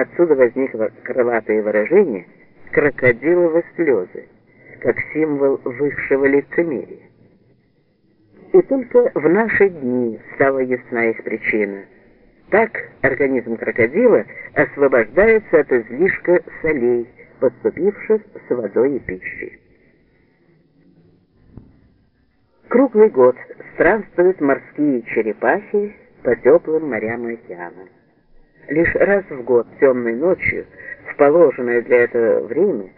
Отсюда возникло крылатое выражение «крокодиловы слезы», как символ высшего лицемерия. И только в наши дни стала ясна их причина. Так организм крокодила освобождается от излишка солей, поступивших с водой и пищей. Круглый год странствуют морские черепахи по теплым морям и океанам. Лишь раз в год темной ночью, в положенное для этого время,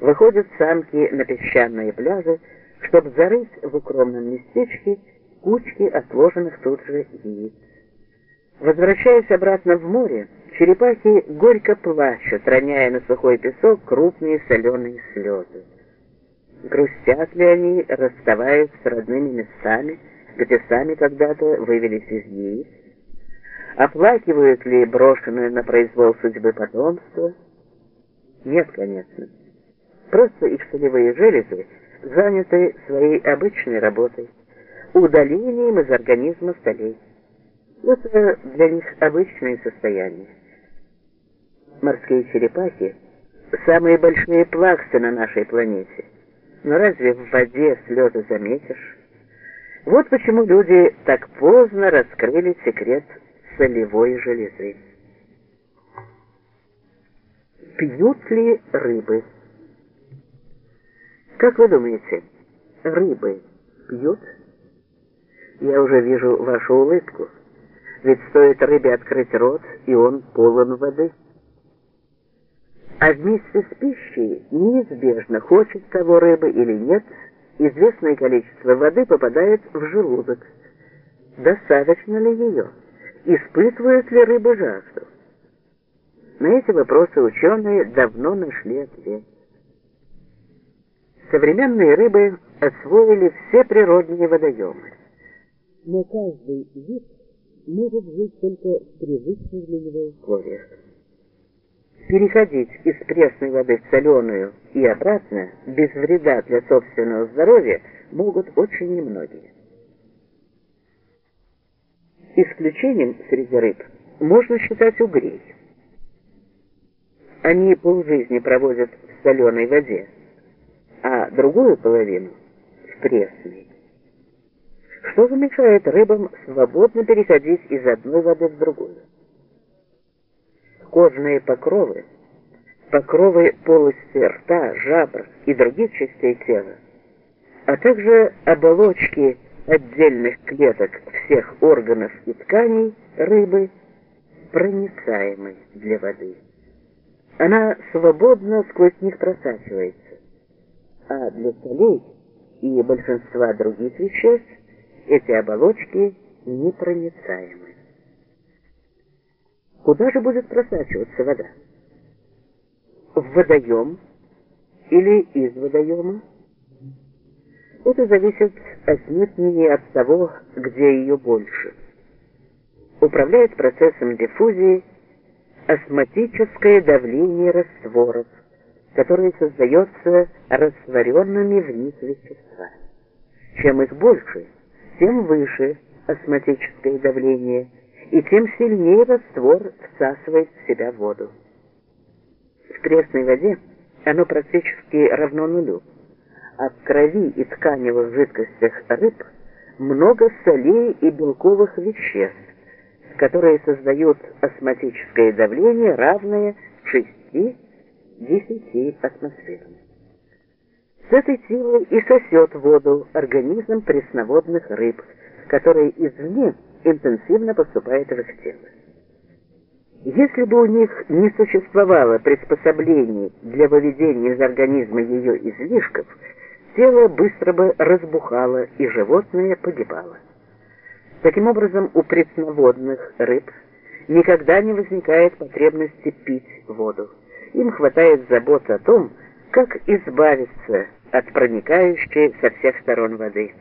выходят самки на песчаные пляжи, чтобы зарыть в укромном местечке кучки отложенных тут же яиц. Возвращаясь обратно в море, черепахи горько плачут, роняя на сухой песок крупные соленые слезы. Грустят ли они, расставаясь с родными местами, где сами когда-то вывелись из яиц? Оплакивают ли брошенное на произвол судьбы потомство? Нет, конечно. Просто их солевые железы заняты своей обычной работой, удалением из организма солей. Это для них обычное состояние. Морские черепахи – самые большие плаксы на нашей планете. Но разве в воде слезы заметишь? Вот почему люди так поздно раскрыли секрет солевой железы. Пьют ли рыбы? Как вы думаете, рыбы пьют? Я уже вижу вашу улыбку. Ведь стоит рыбе открыть рот, и он полон воды. А вместе с пищей неизбежно, хочет того рыбы или нет, известное количество воды попадает в желудок. Достаточно ли ее? Испытывают ли рыбы жажду? На эти вопросы ученые давно нашли ответ. Современные рыбы освоили все природные водоемы. Но каждый вид может жить только в привычных для него условиях. Переходить из пресной воды в соленую и обратно без вреда для собственного здоровья могут очень немногие. Исключением среди рыб можно считать угрей. Они полжизни проводят в соленой воде, а другую половину в пресной. Что же мешает рыбам свободно переходить из одной воды в другую? Кожные покровы, покровы полости рта, жабр и других частей тела, а также оболочки отдельных клеток всех органов и тканей рыбы проницаемы для воды. Она свободно сквозь них просачивается а для солей и большинства других веществ эти оболочки непроницаемы. Куда же будет просачиваться вода? В водоем или из водоема? Это зависит отнюдь от того, где ее больше. Управляет процессом диффузии осмотическое давление растворов, которое создается растворенными в них веществами. Чем их больше, тем выше осмотическое давление, и тем сильнее раствор всасывает в себя воду. В пресной воде оно практически равно нулю, в крови и тканевых жидкостях рыб много солей и белковых веществ, которые создают осмотическое давление, равное 6 10 атмосферам. С этой силой и сосет воду организм пресноводных рыб, который извне интенсивно поступает в их тело. Если бы у них не существовало приспособлений для выведения из организма ее излишков, тело быстро бы разбухало и животное погибало. Таким образом, у пресноводных рыб никогда не возникает потребности пить воду им хватает забот о том, как избавиться от проникающей со всех сторон воды.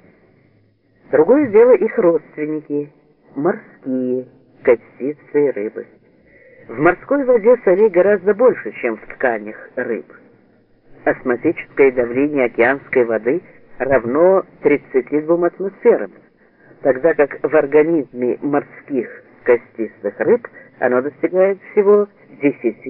Другое дело их родственники, морские, костицы рыбы. В морской воде солей гораздо больше, чем в тканях рыб. Осмотическое давление океанской воды равно 32 атмосферам, тогда как в организме морских костистых рыб оно достигает всего 10